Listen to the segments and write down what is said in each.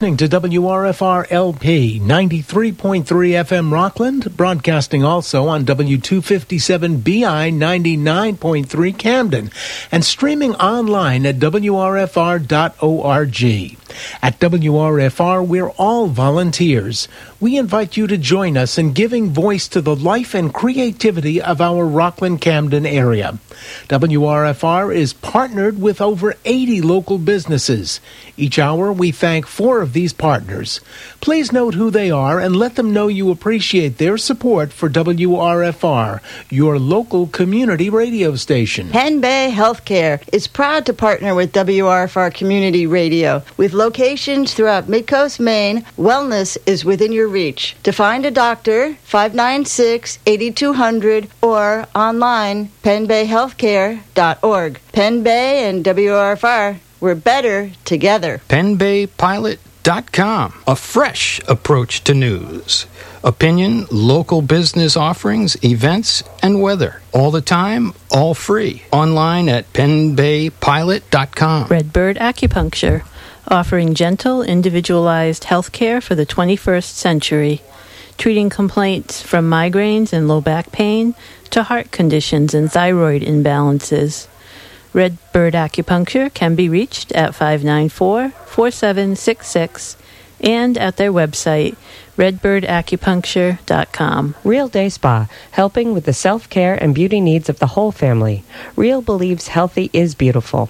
to WRFR LP 93.3 FM Rockland, broadcasting also on W257BI 99.3 Camden, and streaming online at WRFR.org. At WRFR, we're all volunteers. We invite you to join us in giving voice to the life and creativity of our Rockland Camden area. WRFR is partnered with over 80 local businesses. Each hour, we thank four of these partners. Please note who they are and let them know you appreciate their support for WRFR, your local community radio station. Penn Bay Healthcare is proud to partner with WRFR Community Radio. With locations throughout Midcoast, Maine, wellness is within your reach. To find a doctor, 596 8200 or online, pennbayhealthcare.org. Penn Bay and WRFR, we're better together. PennBayPilot.com, a fresh approach to news. Opinion, local business offerings, events, and weather. All the time, all free. Online at PennBayPilot.com. Redbird Acupuncture, offering gentle, individualized health care for the 21st century. Treating complaints from migraines and low back pain to heart conditions and thyroid imbalances. Redbird Acupuncture can be reached at 594 4766 and at their website, redbirdacupuncture.com. Real Day Spa, helping with the self care and beauty needs of the whole family. Real believes healthy is beautiful.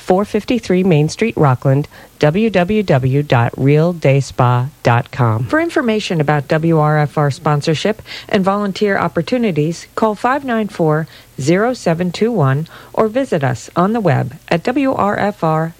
453 Main Street, Rockland, www.realdayspa.com. For information about WRFR sponsorship and volunteer opportunities, call 594 0721 or visit us on the web at wrfr.org.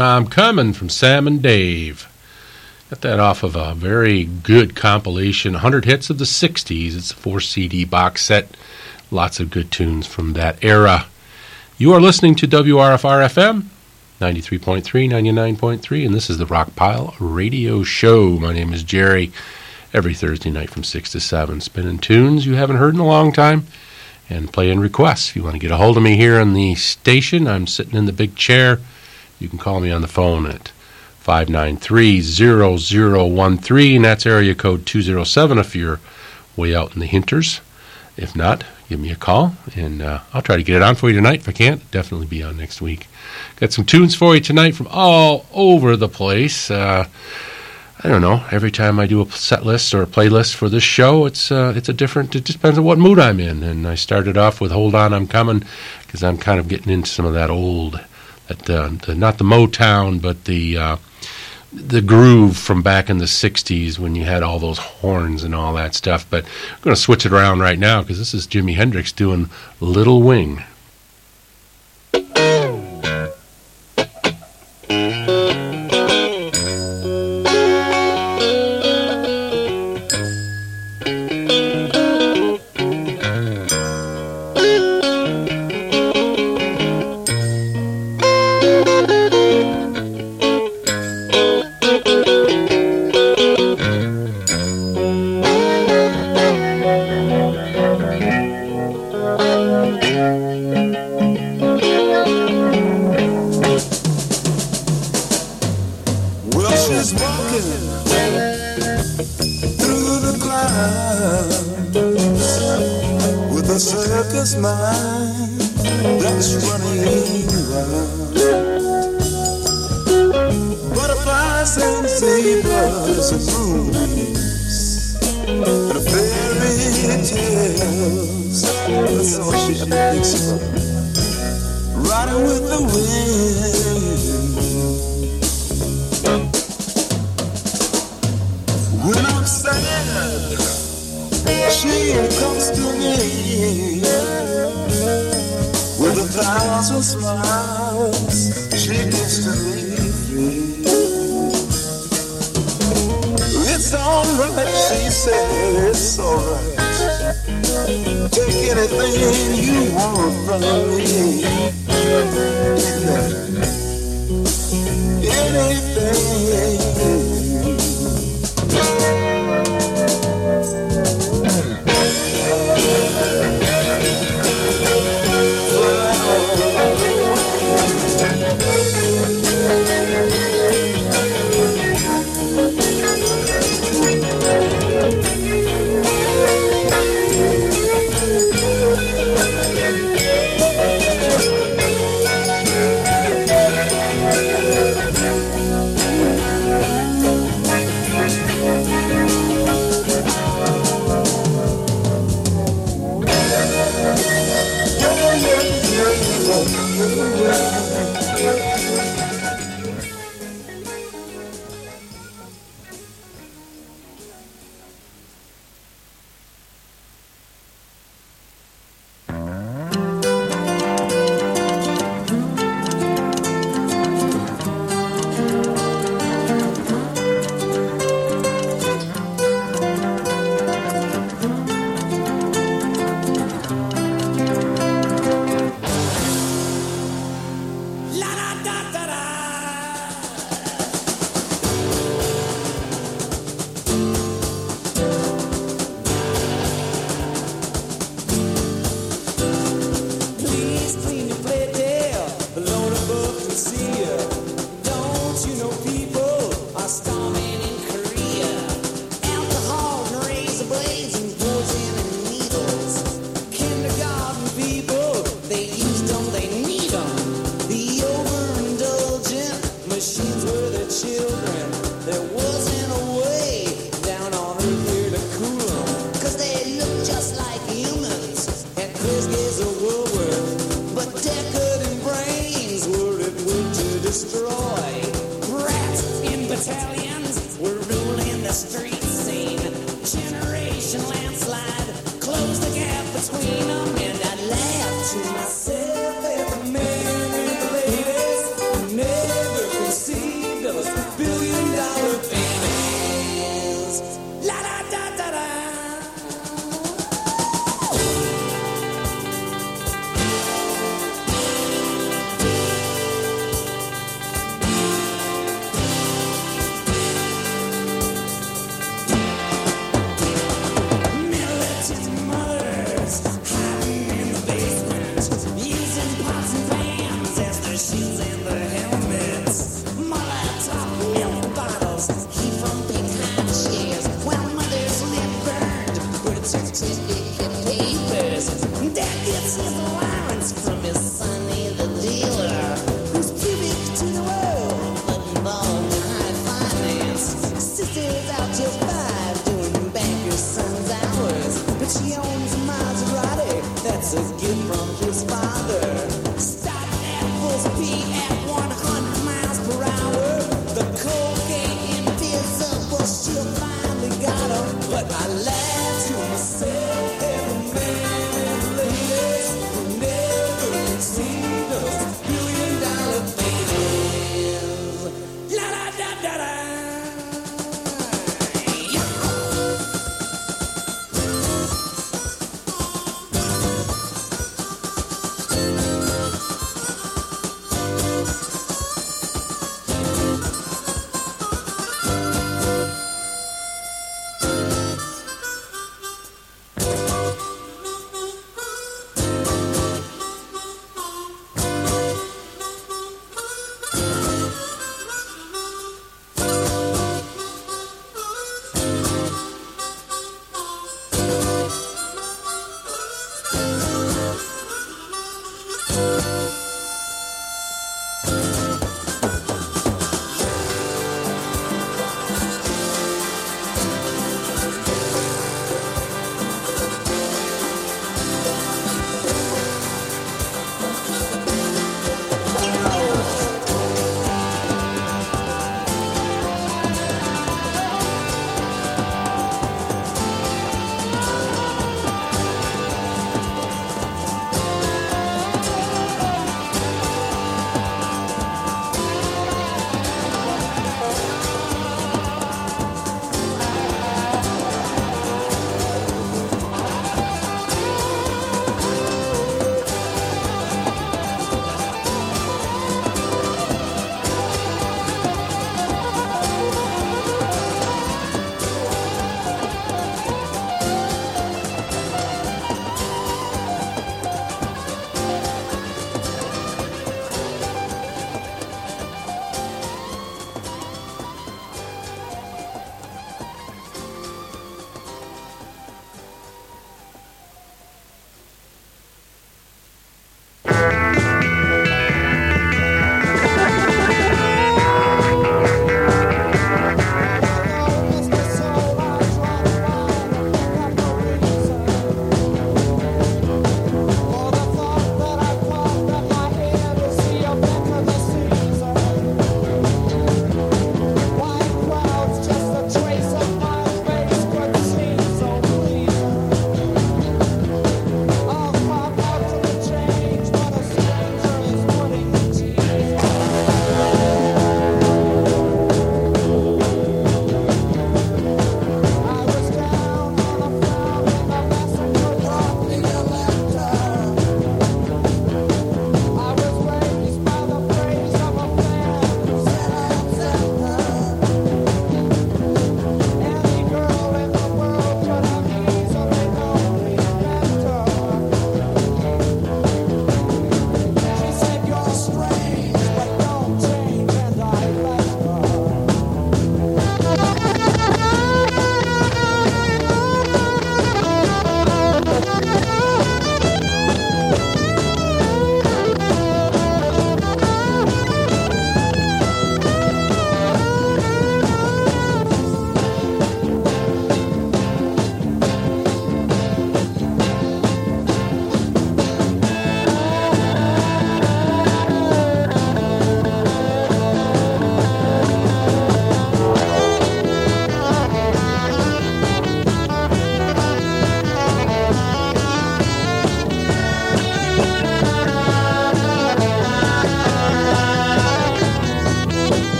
on, I'm coming from Sam and Dave. Got that off of a very good compilation, 100 hits of the 60s. It's a four CD box set. Lots of good tunes from that era. You are listening to WRFR FM 93.3, 99.3, and this is the Rockpile Radio Show. My name is Jerry. Every Thursday night from 6 to 7, spinning tunes you haven't heard in a long time and play in requests. If you want to get a hold of me here on the station, I'm sitting in the big chair. You can call me on the phone at 593 0013, and that's area code 207 if you're way out in the Hinters. If not, give me a call, and uh, I'll try to get it on for you tonight. If I can't, definitely be on next week. Got some tunes for you tonight from all over the place. Uh, I don't know. Every time I do a set list or a playlist for this show, it's uh, it's a different. It depends on what mood I'm in. And I started off with "Hold On, I'm Coming" because I'm kind of getting into some of that old, that uh, the, not the Motown, but the uh, the groove from back in the '60s when you had all those horns and all that stuff. But I'm going to switch it around right now because this is Jimi Hendrix doing "Little Wing."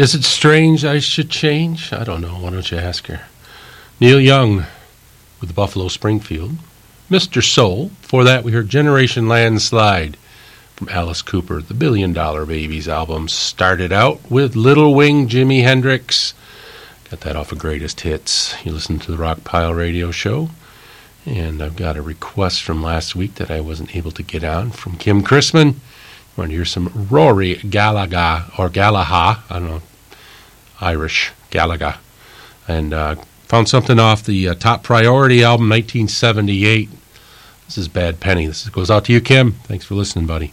Is it strange I should change? I don't know. Why don't you ask her? Neil Young with Buffalo Springfield. Mr. Soul. For that, we heard Generation Landslide from Alice Cooper. The Billion Dollar Babies album started out with Little Wing Jimi Hendrix. Got that off of Greatest Hits. You listen to the Rock Pile Radio Show. And I've got a request from last week that I wasn't able to get on from Kim Chrisman. Want to hear some Rory Gallagher, or Gallagher, I don't know, Irish, Gallagher. And uh, found something off the uh, Top Priority album, 1978. This is Bad Penny. This goes out to you, Kim. Thanks for listening, buddy.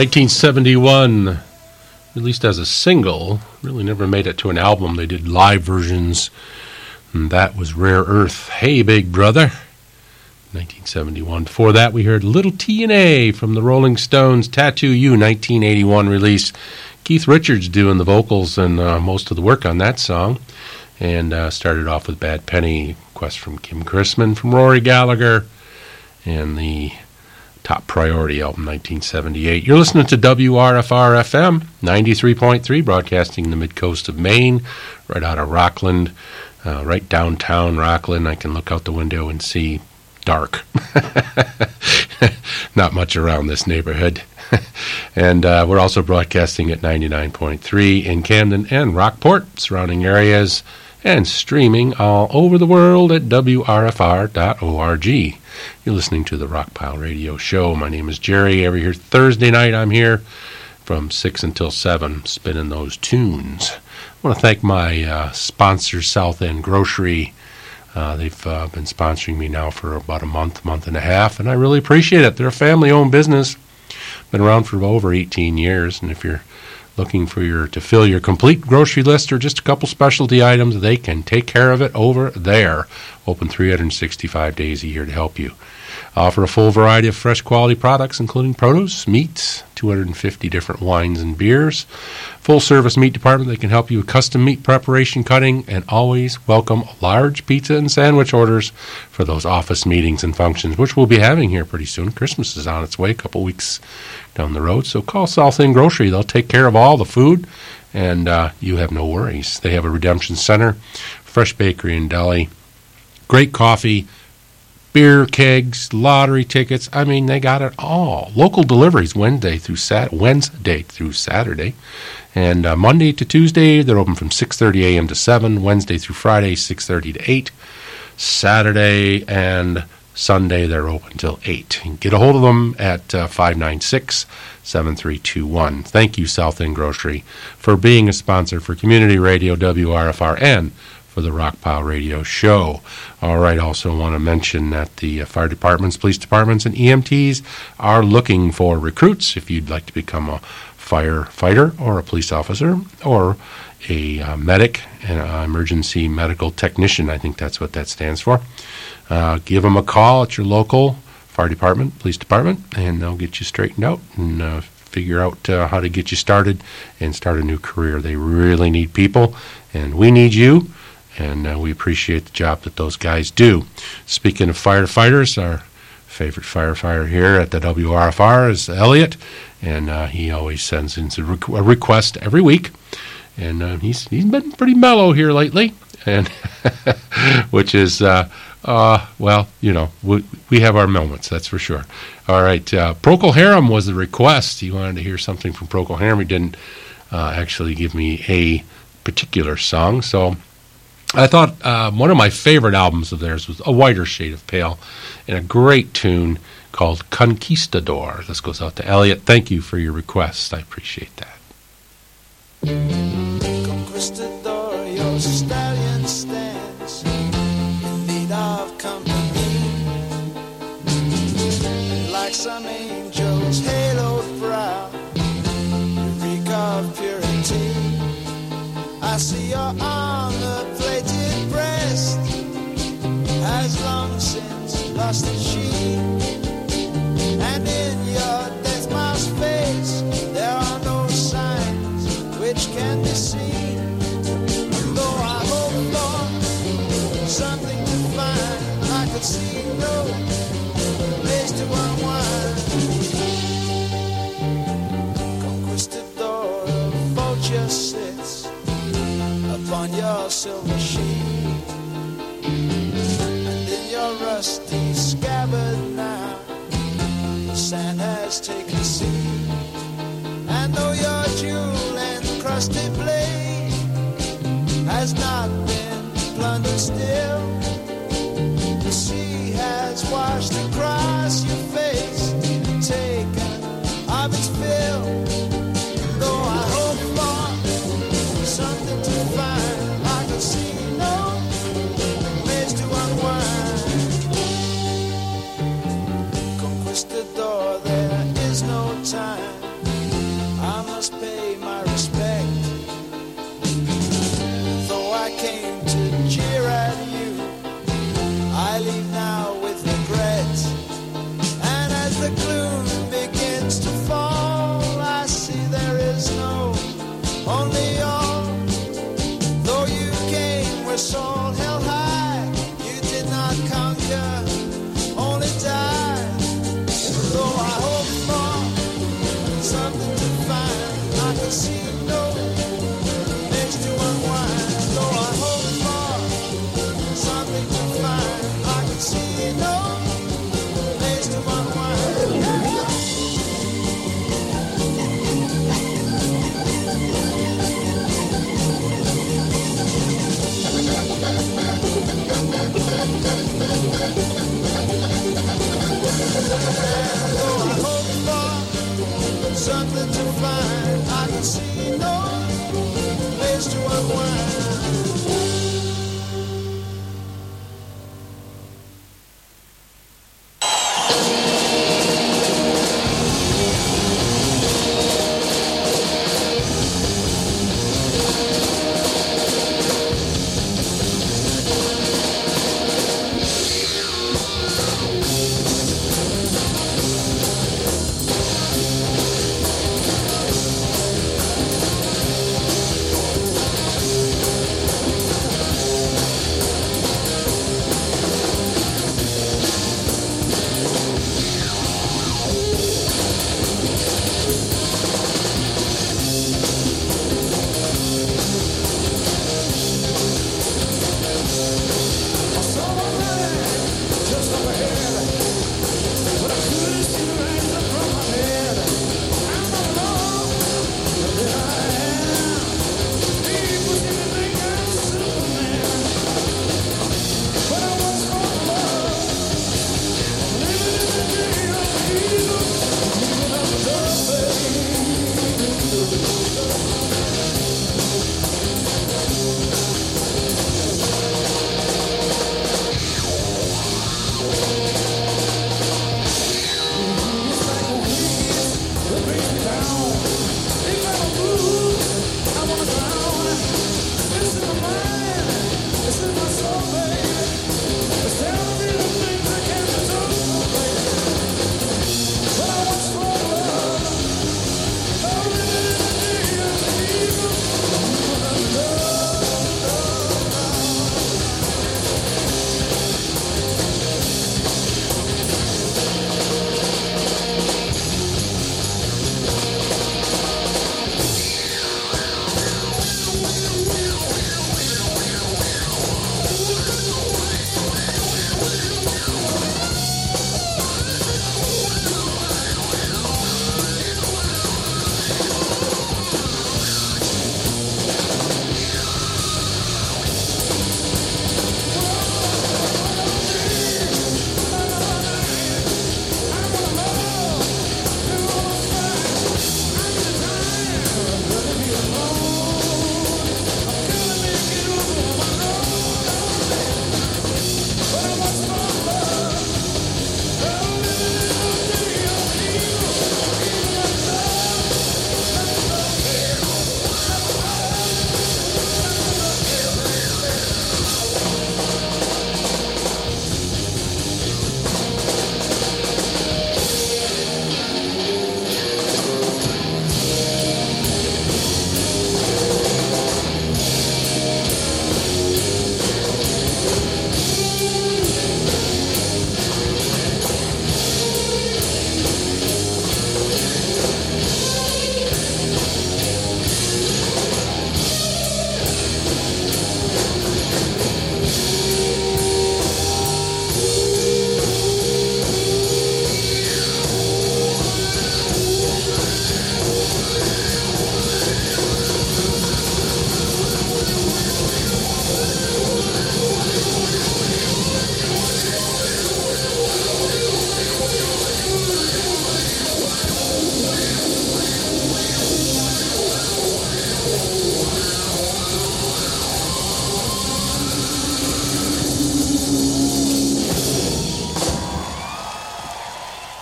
1971, released as a single, really never made it to an album. They did live versions, and that was Rare Earth. Hey, Big Brother. 1971. Before that, we heard Little T and A from the Rolling Stones' Tattoo You 1981 release. Keith Richards doing the vocals and uh, most of the work on that song. And uh, started off with Bad Penny, Quest from Kim Chrisman, from Rory Gallagher, and the Top Priority album, 1978. You're listening to WRFR FM, 93.3, broadcasting the mid coast of Maine, right out of Rockland, uh, right downtown Rockland. I can look out the window and see dark. Not much around this neighborhood. and uh, we're also broadcasting at 99.3 in Camden and Rockport, surrounding areas, and streaming all over the world at WRFR.org. You're listening to the Rockpile Radio Show. My name is Jerry. Every here Thursday night, I'm here from 6 until 7, spinning those tunes. I want to thank my uh, sponsor, South End Grocery. Uh, they've uh, been sponsoring me now for about a month, month and a half, and I really appreciate it. They're a family owned business, been around for over 18 years, and if you're looking for your to fill your complete grocery list or just a couple specialty items, they can take care of it over there. Open 365 days a year to help you. Offer a full variety of fresh quality products, including produce, meats, 250 different wines and beers. Full service meat department that can help you with custom meat preparation, cutting, and always welcome large pizza and sandwich orders for those office meetings and functions, which we'll be having here pretty soon. Christmas is on its way, a couple weeks down the road. So call South End Grocery. They'll take care of all the food, and uh, you have no worries. They have a redemption center, fresh bakery and deli, great coffee, beer kegs, lottery tickets. I mean, they got it all. Local deliveries Wednesday through Sat Wednesday through Saturday, and uh, Monday to Tuesday they're open from 6:30 a.m. to 7. Wednesday through Friday 6:30 to 8. Saturday and Sunday they're open until 8. get a hold of them at uh, 596 7321. Thank you, South End Grocery, for being a sponsor for Community Radio WRFR and for the Rockpile Radio Show. All right, also want to mention that the uh, fire departments, police departments, and EMTs are looking for recruits if you'd like to become a firefighter or a police officer or a uh, medic, an emergency medical technician. I think that's what that stands for. Give them a call at your local fire department, police department, and they'll get you straightened out and figure out how to get you started and start a new career. They really need people, and we need you and uh, we appreciate the job that those guys do. Speaking of firefighters, our favorite firefighter here at the WRFR is Elliot, and uh, he always sends in a request every week, and uh, he's he's been pretty mellow here lately, and which is. Well, you know, we, we have our moments, that's for sure. All right, uh, Procol Harum was the request. He wanted to hear something from Procol Harum. He didn't actually give me a particular song, so I thought uh, one of my favorite albums of theirs was A Whiter Shade of Pale and a great tune called Conquistador. This goes out to Elliot. Thank you for your request. I appreciate that. Some angel's haloed brow, you reek of purity. I see your armor plated breast has long since lost its sheen. Silver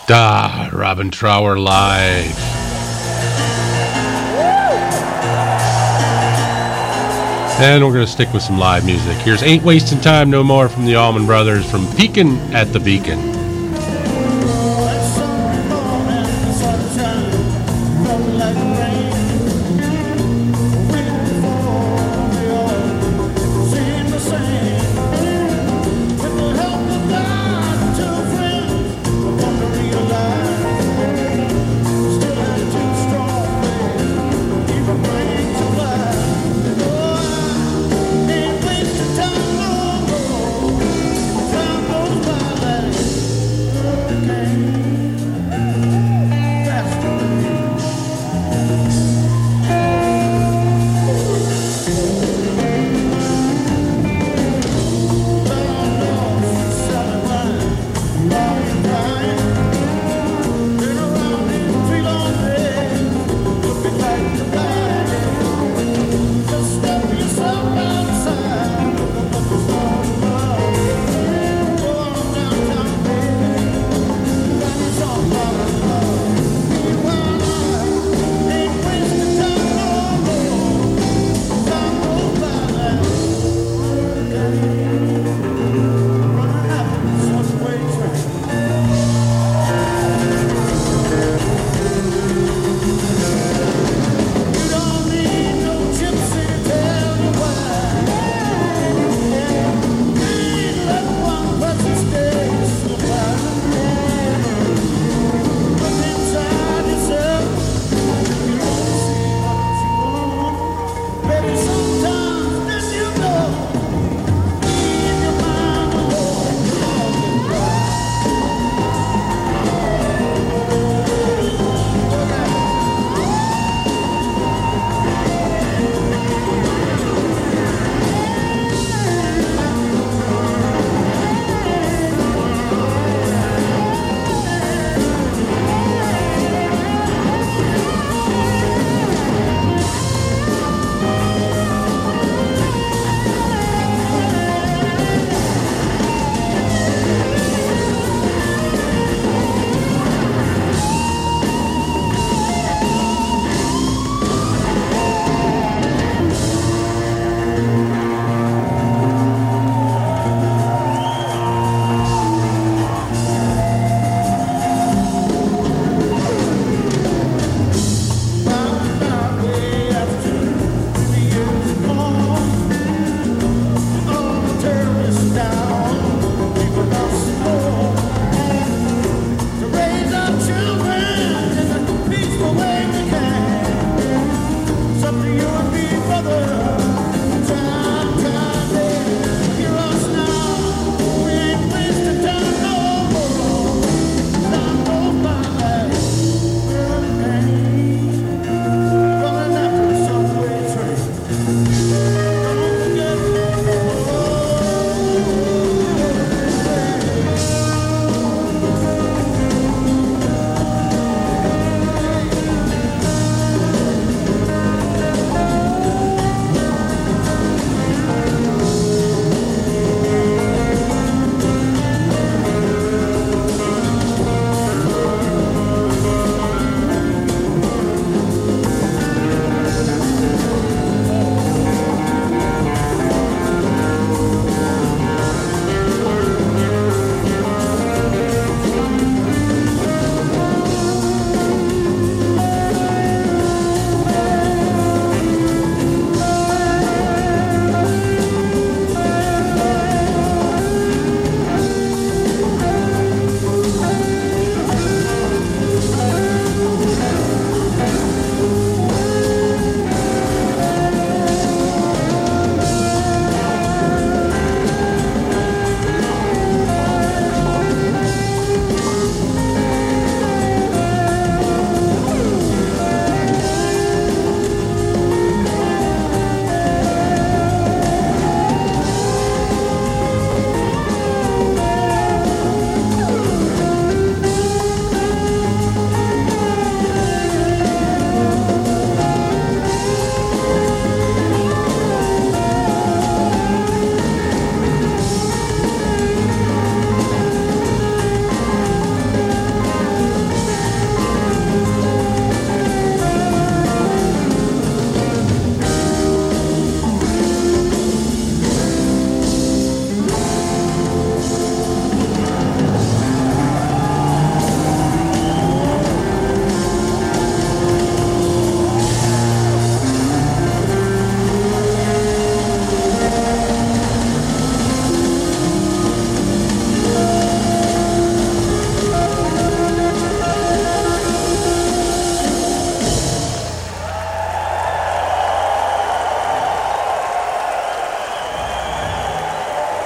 Da, Robin Trower live. And we're going to stick with some live music. Here's Ain't Wasting Time No More from the Allman Brothers from Peakin' at the Beacon.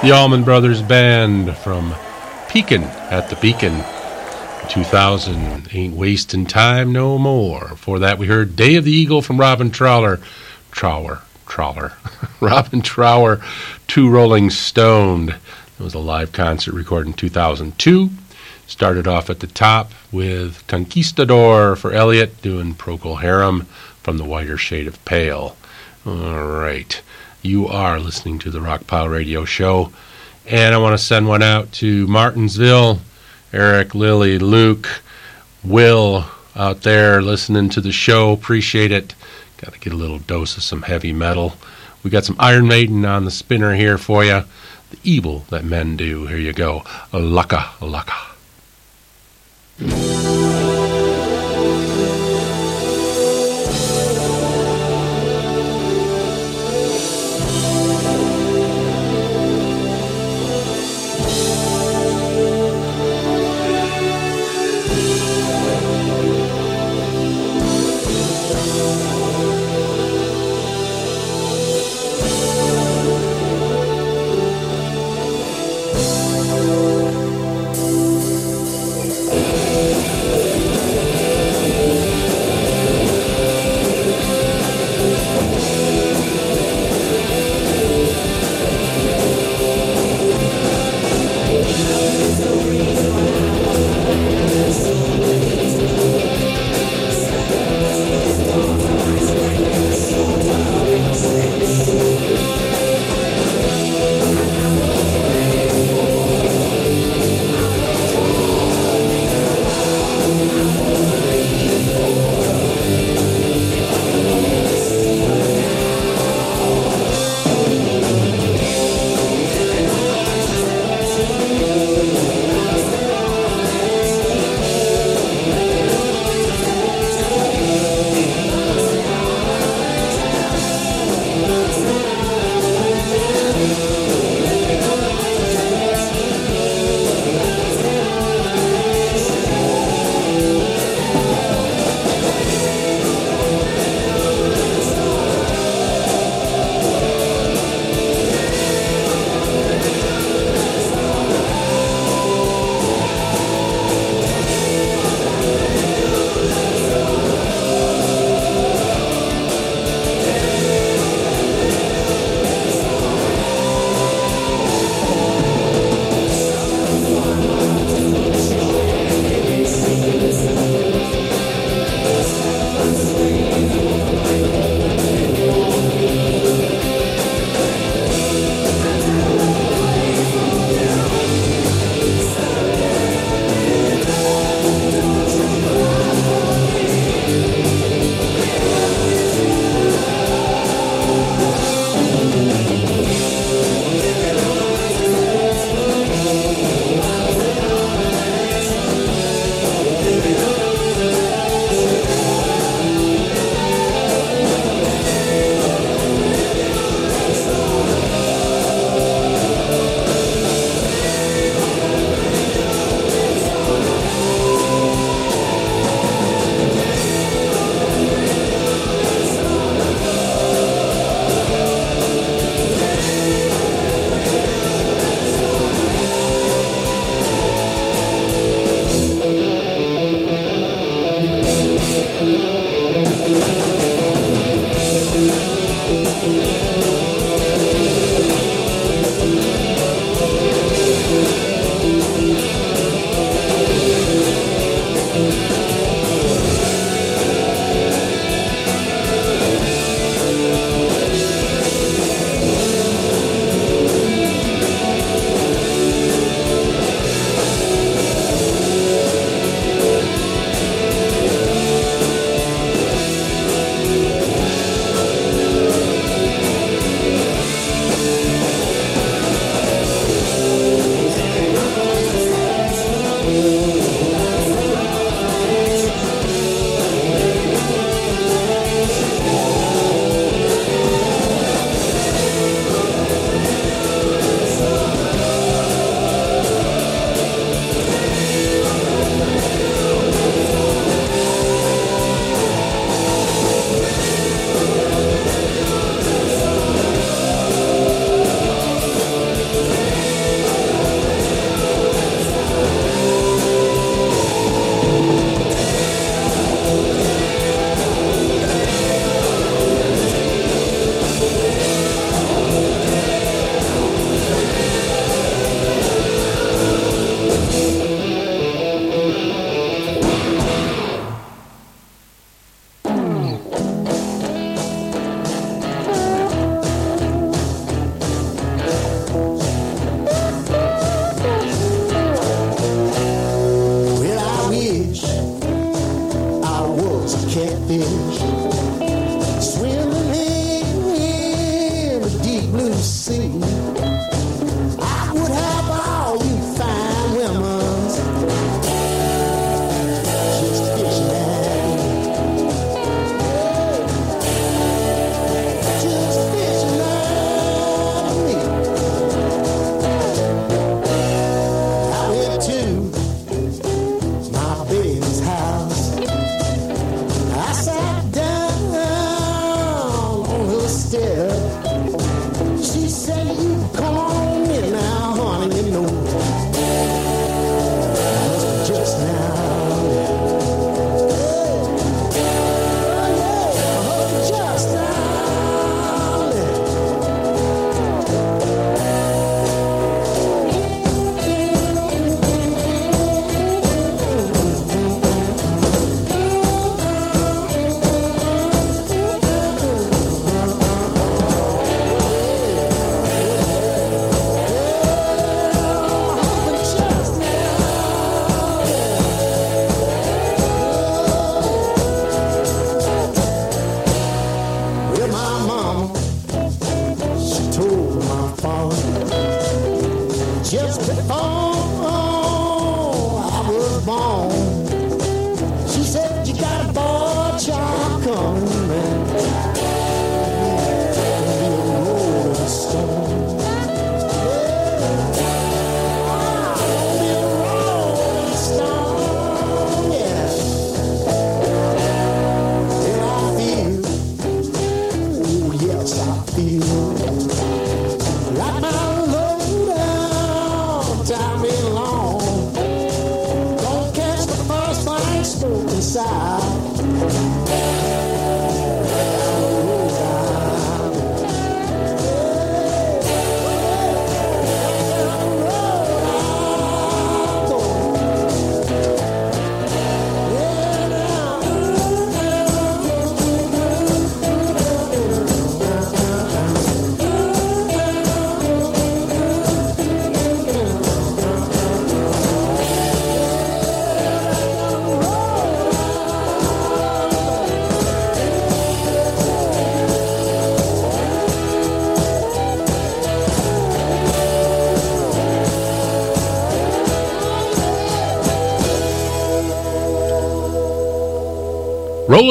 The Allman Brothers Band from Peakin' at the Beacon. 2000, Ain't Wasting Time No More. For that, we heard Day of the Eagle from Robin Trower. Trower. Trower. Robin Trower, Too Rolling Stoned. It was a live concert recorded in 2002. Started off at the top with Conquistador for Elliot, doing Procol Harum from the Whiter Shade of Pale. All right. You are listening to the Rockpile Radio Show. And I want to send one out to Martinsville, Eric, Lily, Luke, Will out there listening to the show. Appreciate it. Got to get a little dose of some heavy metal. We got some Iron Maiden on the spinner here for you. The Evil That Men Do. Here you go. Laka, laka.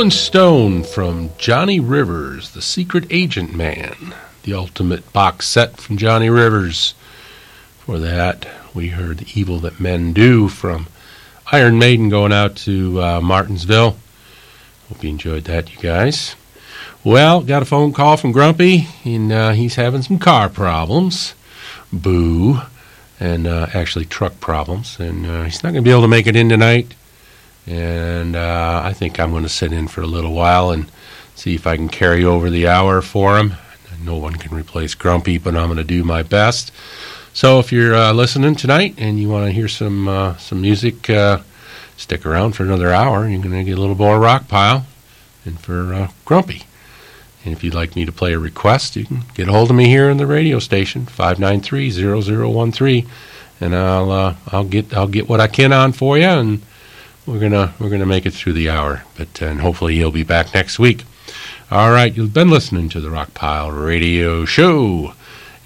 Rolling Stone from Johnny Rivers, The Secret Agent Man, the ultimate box set from Johnny Rivers. For that, we heard The Evil That Men Do from Iron Maiden going out to uh, Martinsville. Hope you enjoyed that, you guys. Well, got a phone call from Grumpy, and uh, he's having some car problems. Boo. And uh, actually, truck problems. And he's not going to be able to make it in tonight and uh, I think I'm going to sit in for a little while and see if I can carry over the hour for him. No one can replace Grumpy, but I'm going to do my best. So if you're uh, listening tonight and you want to hear some uh, some music, stick around for another hour. You're going to get a little more rock pile and for Grumpy. And if you'd like me to play a request, you can get a hold of me here in the radio station, 593-0013, and I'll I'll get I'll get what I can on for you and we're gonna we're gonna make it through the hour, but and hopefully he'll be back next week. All right, you've been listening to the Rock Pile Radio Show,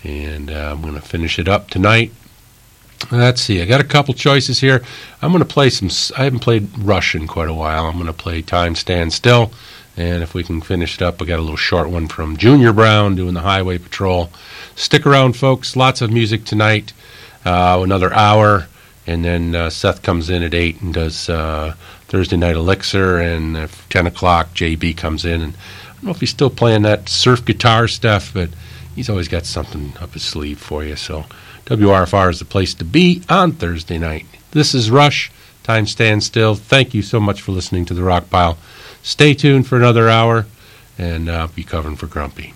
and uh, I'm gonna finish it up tonight. Let's see, I got a couple choices here. I'm gonna play some. I haven't played Rush in quite a while. I'm gonna play Time Stand Still, and if we can finish it up, I got a little short one from Junior Brown doing the Highway Patrol. Stick around, folks. Lots of music tonight. Uh, another hour. And then uh, Seth comes in at 8 and does uh, Thursday Night Elixir. And 10 o'clock, JB comes in. And I don't know if he's still playing that surf guitar stuff, but he's always got something up his sleeve for you. So WRFR is the place to be on Thursday night. This is Rush. Time stands still. Thank you so much for listening to the Rock Pile. Stay tuned for another hour, and uh, be covering for Grumpy.